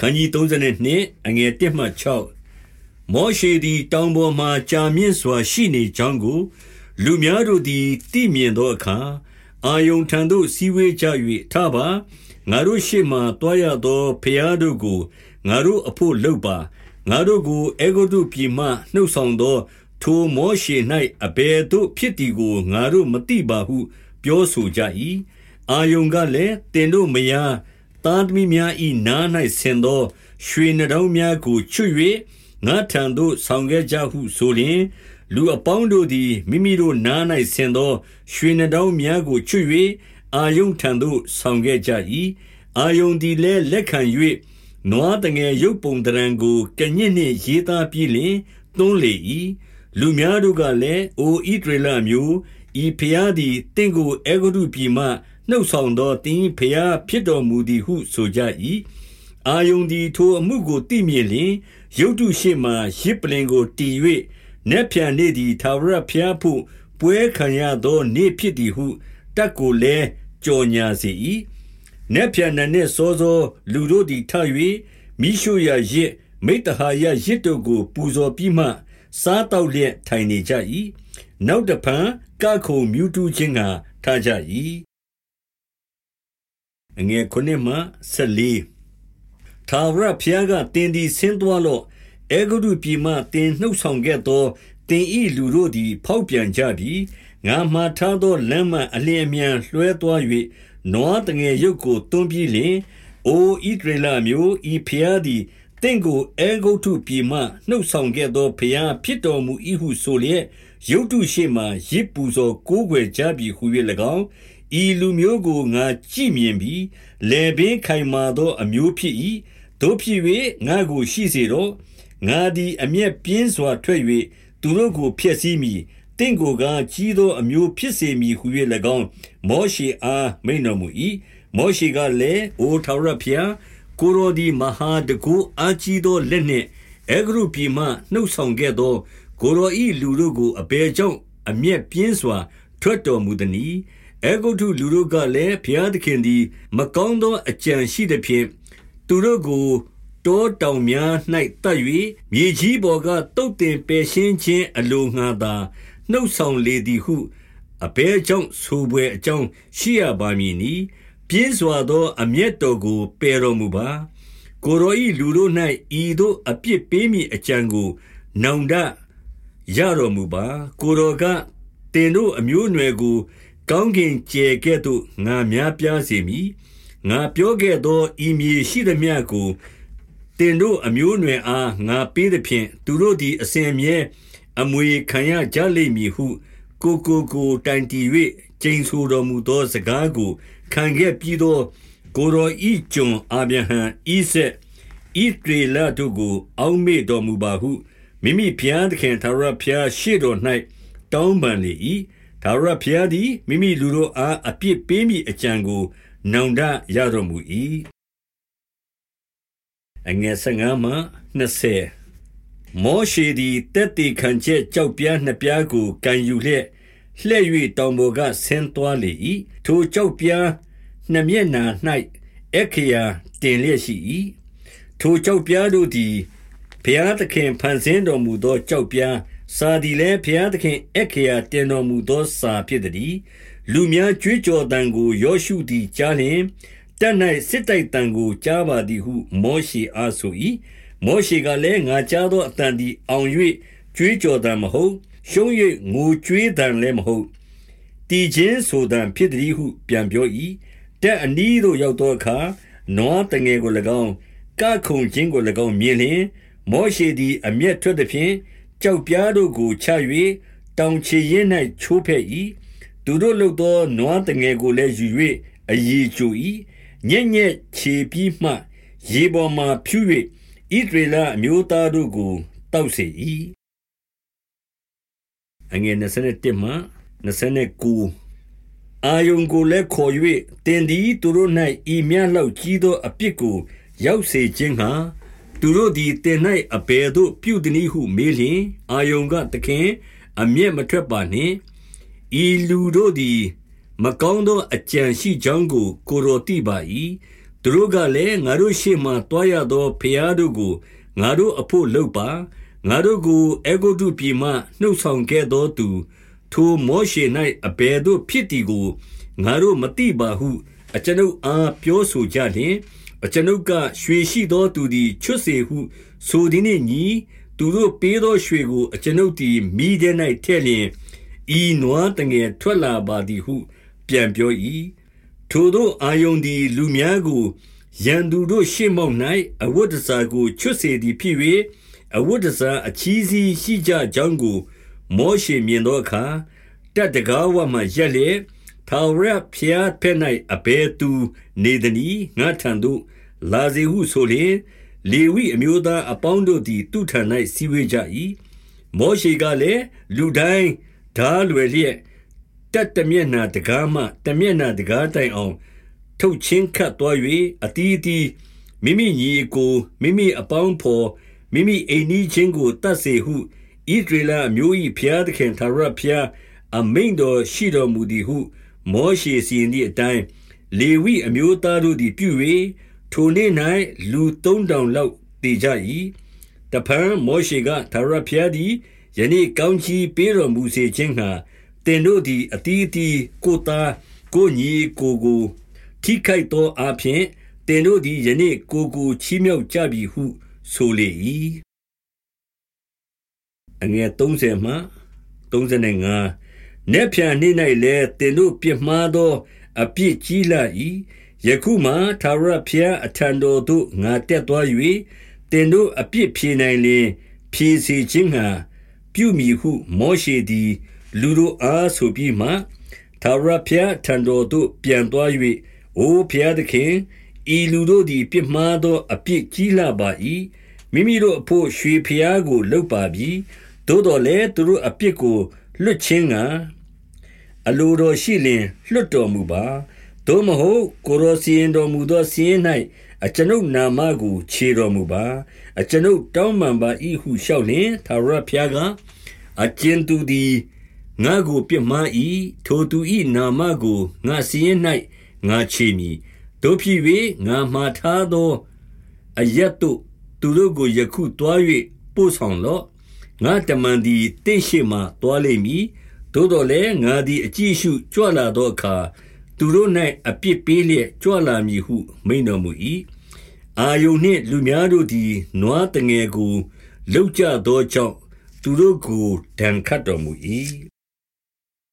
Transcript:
ခန်းကြီး32အငယ်1မှ6မောရှေသည်တောင်ပေါ်မှကြာမြင့်စွာရှိနေကြောင်းကို လူများတို့သည်သိမြင်သောအခါအာယုန်ထံသို့စီဝေးကြ၍ထပါငါတို့ရှေ့မှတွားရသောဖျားတို့ကိုငါတို့အဖို့လှုပ်ပါငါတို့ကိုအေဂုတုပြည်မှနှုတ်ဆောင်သော ထိုမောရှေ၌အဘယ်သို့ဖြစ်သည်ကိုငါတို့မသိပါဟု ပြောဆိုကြ၏အာယုန်ကလည်းတင်တို့မယား သားသမီးများ၏နား၌ဆင်သော ရွှေနှောင်းများကိုချွတ်၍ငါထံသို့ဆောင်ခဲ့ကြဟုဆိုလျင်လူအပေါင်းတို့သည်မိမိတို့နား၌ဆင်သော ရွှေနှောင်းများကိုချွတ်၍အာယုန်ထံသို့ဆောင်ခဲ့ကြ၏အာယုန်သည်လည်းလက်ခံ၍နွားတငယ်ရုပ်ပုံတရံကိုကညစ်နှင့်ရေးသားပြီးလင်သွန်းလေ၏လူများတို့ကလည်းအိုဣဒရလမျိုးဤဖျားသည်တင့်ကိုအေဂုတုပြည်မှ နှုတ်ဆောင်သောတင်းဖျားဖြစ်တော်မူသည်ဟုဆိုကြ၏အာယုန်သည်ထိုအမှုကိုသိမြင်လျင်ရုတ်တုရှိမှရစ်ပလင်ကိုတီ၍နက်ဖြန်နေသည်သာဝရဖျားဖို့ပွဲခံရသောနေ့ဖြစ်သည်ဟုတက်ကိုလည်းကြော်ညာစေ၏နက်ဖြန်နှင့်စောစောလူတို့သည်ထ၍မိရှုရရစ်မိတ္တဟာယရစ်တို့ကို ပူဇော်ပြီးမှ စားတောက်လျက်ထိုင်နေကြ၏နောက်တဖန်ကခုံမြူးတူးခြင်းကထားကြ၏ အငယ်ခုနှစ်မှ14ထာဝရဘုရားကတင်ဒီဆင်းသွားလော့အေဂုတုပြည်မှတင်နှုတ်ဆောင်ခဲ့သောတင်ဤလူတို့သည် ဖောက်ပြန်ကြပြီငါမှားထားသောလမ်းမှအလျင်အမြန်လွှဲသွား၍နွားတငယ်ရုပ်ကိုတွန်းပြီးလျင်အိုဣဒရလမျိုးဤဖျားသည်တင့်ကိုအေဂုတုပြည်မှနှုတ်ဆောင်ခဲ့သောဖျားဖြစ်တော်မူ၏ဟုဆိုလျက်ရုတ်တုရှိမှရစ်ပူဇော်ကိုးကွယ်ကြပြီဟု၍၎င်း ဤလူမျိုးကိုငါကြည့်မြင်ပြီးလေပင်ခိုင်မာသောအမျိုးဖြစ်၏တို့ဖြစ်၍ငါကိုရှိစေတော့ငါသည်အမျက်ပြင်းစွာထွက်၍သူတို့ကိုဖျက်ဆီးမိတင့်ကိုကကြီးသောအမျိုးဖြစ်စေမည်ဟု၍၎င်းမောရှေအားမိန်တော်မူ၏မောရှေကလည်းအိုထာဝရဘုရားကိုရိုဒီမဟာတကူအာကြီးသောလက်နှင့်အေဂရုပြည်မှနှုတ်ဆောင်ခဲ့သောကိုရိုဤလူတို့ကိုအဘယ်ကြောင့်အမျက်ပြင်းစွာထွက်တော်မူသည်။ အေဂုတုလူတို့ကလည်းဘုရားသခင်သည် မကောင်းသောအကြံရှိသဖြင့်သူတို့ကို တောတောင်များ၌တတ်၍မြေကြီးပေါ်ကတုတ်တင်ပယ်ရှင်းခြင်းအလိုငှာသာနှုတ်ဆောင်လေသည်ဟုအဘဲကြောင့်ဆိုပွဲအကြောင်းရှိရပါမည်နီပြင်းစွာသော အမျက်တော်ကိုပယ်တော်မူပါ ကိုရောဤလူတို့၌ဤသို့အပြစ်ပေးမိအကြံကိုနောင်တရတော်မူပါ ကိုရောကတင်တို့အမျိုးအနွယ်ကို ကောင်းကင်ကျယ်ကဲ့သို့ငါများပြားစေမည်ငါပြောခဲ့သောဤမြေရှိသမျှကိုတင်တို့အမျိုးအနွယ်အားငါပေးသည်ဖြင့်သူတို့သည်အစဉ်အမြဲအမွေခံရကြလိမ့်မည်ဟု ကိုကိုကိုတိုင်တီ၍ကျိန်ဆိုတော်မူသောစကားကိုခံခဲ့ပြီးသောကိုရောဤကျွန်အာဗြဟံဤဆက်ဤဒေလတို့ကို အောက်မေ့တော်မူပါဟုမိမိဖျားသခင်သာရဖျားရှေ့တော်၌တောင်းပန်လေ၏ သာရဖျားသည် မိမိလူတို့အား အပြစ်ပေးမိအကြံကို နောင်တရတော်မူ၏အငယ်15မှ20မောရှေသည်တက်တေခံချက်ကြောက်ပြားနှစ်ပြားကိုကန်ယူလျက်လှဲ့၍တောင်ပေါ်က ဆင်းသွားလေ၏ထိုကြောက်ပြားနှစ်မျက်နှာ၌အခရာတင်လျက်ရှိ၏ထိုကြောက်ပြားတို့သည် ဘုရားသခင် ဖန်ဆင်းတော်မူသောကြောက်ပြား စာသည်လည်းဘုရားသခင်အခရာတင်တော်မူသောစာဖြစ်သည်လူများကြွေးကြော်တန်ကိုယောရှုသည်ကြားလျင်တက်၌စစ်တိုက်တန်ကိုကြားပါသည်ဟုမောရှေအားဆို၏မောရှေကလည်းငါကြားသောအတန်သည်အောင်၍ကြွေးကြော်တန်မဟုတ်ရှုံး၍ငိုကြွေးတန်လည်းမဟုတ်တည်ခြင်းဆိုတန်ဖြစ်သည်ဟုပြန်ပြော၏တက်အနီးသို့ရောက်သောအခါနွားတငယ်ကို၎င်းကခုန်ခြင်းကို၎င်းမြင်လျင်မောရှေသည်အမျက်ထွက်သည်ဖြင့် ကြောက်ပြားတို့ကိုချ၍တောင်ချေရင်၌ချိုးဖဲ့၏သူတို့လုသောနွားတငယ်ကိုလည်းယူ၍အည်ကျူ၏ညက်ညက်ခြေပြီးမှ ရေပေါ်မှဖြူ၍ဣဒရေလအမျိုးသားတို့ကိုတောက်စေ၏အငယ်27မှ29အာယုံကိုလည်းခေါ်၍တင်သည်သူတို့၌ဤမြလောက်ကြီးသောအပြစ်ကို ရောက်စေခြင်းဟာ သူတို့သည်တင်၌အဘယ်သို့ပြုသည်နည်းဟုမေးလျင်အာယုံကသခင် အမျက်မထွက်ပါနှင့်ဤလူတို့သည် မကောင်းသောအကြံရှိကြောင်းကို ကိုယ်တော်သိပါ၏။သူတို့ကလည်းငါတို့ရှေ့မှတွားရသောဖျားတို့ကိုငါတို့အဖို့လုပ်ပါငါတို့ကိုအေဂုတုပြည်မှနှုတ်ဆောင်ခဲ့သောသူ ထိုမောရှေ၌အဘယ်သို့ဖြစ်သည်ကိုငါတို့မသိပါဟု အကျွန်ုပ်အားပြောဆိုကြလျင် အကျွန်ုပ်ကရွှေရှိသောသူသည် ချွတ်စေဟု ဆိုသည်နှင့်ညီသူတို့ပေးသောရွှေကို အကျွန်ုပ်သည်မိထဲ၌ထည့်လျင်ဤနွားတငယ်ထွက်လာပါသည်ဟု ပြန်ပြော၏ထိုတို့အာယုန်သည် လူများကိုရန်သူတို့ရှေ့မှောက်၌အဝတ်တစားကိုချွတ်စေသည်ဖြစ်၍အဝတ်တစားအချီးစီးရှိကြကြောင်းကို မောရှေမြင်သောအခါတတ်တကားဝမှရက်လျက် ထာဝရဘုရားဖက်၌အဘယ်သူနေသနည်းငါထံသို့လာစေဟုဆိုလျင်လေဝိအမျိုးသားအပေါင်းတို့သည်သူထံ၌စည်းဝေးကြ၏မောရှေကလည်းလူတိုင်းဓာလွယ်လျက်တက်တမျက်နာတကားမှတမျက်နာတကားတိုင်အောင် ထုတ်ချင်းခတ်သွား၍အတီးအတီးမိမိညီကိုမိမိအပေါင်းဖော်မိမိအိမ်နီးချင်းကိုတတ်စေဟုဣဒရေလအမျိုး၏ဖျားသခင်သာရဖျားအမိန်တော်ရှိတော်မူသည်ဟု မောရှေစီရင်သည့်အတိုင်းလေဝိအမျိုးသားတို့သည်ပြု၍ထိုနေ့၌လူ3000လောက်တည်ကြ၏တဖန်မောရှေကသာရဖျားသည်ယနေ့ကောင်းချီးပေးတော်မူစေခြင်းငှာတင်တို့သည်အတီးအတီးကိုသားကိုညီကိုကိုထိခိုက်သောအဖြစ်တင်တို့သည်ယနေ့ကိုကိုချီးမြှောက်ကြပြီဟုဆိုလေ၏အငယ်30မှ35 နေပြန်နေ၌လည်းတင်တို့ပြစ်မှားသော အပြစ်ကြီးလာ၏ယခုမှသာရဖျားအထံတော်သို့ငါတက်သွား၍တင်တို့အပြစ်ဖြေနိုင်လင်ဖြေစီခြင်းငှာပြုမိဟုမောရှေသည် လူတို့အားဆိုပြီးမှသာရဖျားထံတော်သို့ပြန်သွား၍အိုဖျားသခင်ဤလူတို့သည်ပြစ်မှားသော အပြစ်ကြီးလာပါ၏မိမိတို့အဖို့ရွှေဖျားကိုလှုပ်ပါပြီသို့တော်လည်းသူတို့အပြစ်ကို လွတ်ခြင်းကအလိုတော်ရှိလင်လွတ်တော်မူပါသို့မဟုတ်ကိုရောစီရင်တော်မူသောစီရင်၌အကျွန်ုပ်နာမကိုခြေတော်မူပါအကျွန်ုပ်တောင်းပန်ပါ၏ဟုလျှောက်လျင်သာရဖျားကအကျဉ်သူသည်ငါကိုပြစ်မှား၏ထိုသူ၏နာမကိုငါစီရင်၌ငါခြေမည်တို့ဖြစ်၍ငါမှားထားသောအယက်တို့သူတို့ကိုယခုတွား၍ပို့ဆောင်လော့ ငါတမန်သည်တင့်ရှိမှတွားလိမ့်မည်သို့တော်လည်းငါသည်အကြည့်ရှုကြွလာသောအခါသူတို့၌အပြစ်ပေးလျက်ကြွလာမည်ဟုမိန်တော်မူ၏အာယုန်နှင့်လူများတို့သည်နွားတငယ်ကိုလှုပ်ကြသောကြောင့်သူတို့ကိုဒဏ်ခတ်တော်မူ၏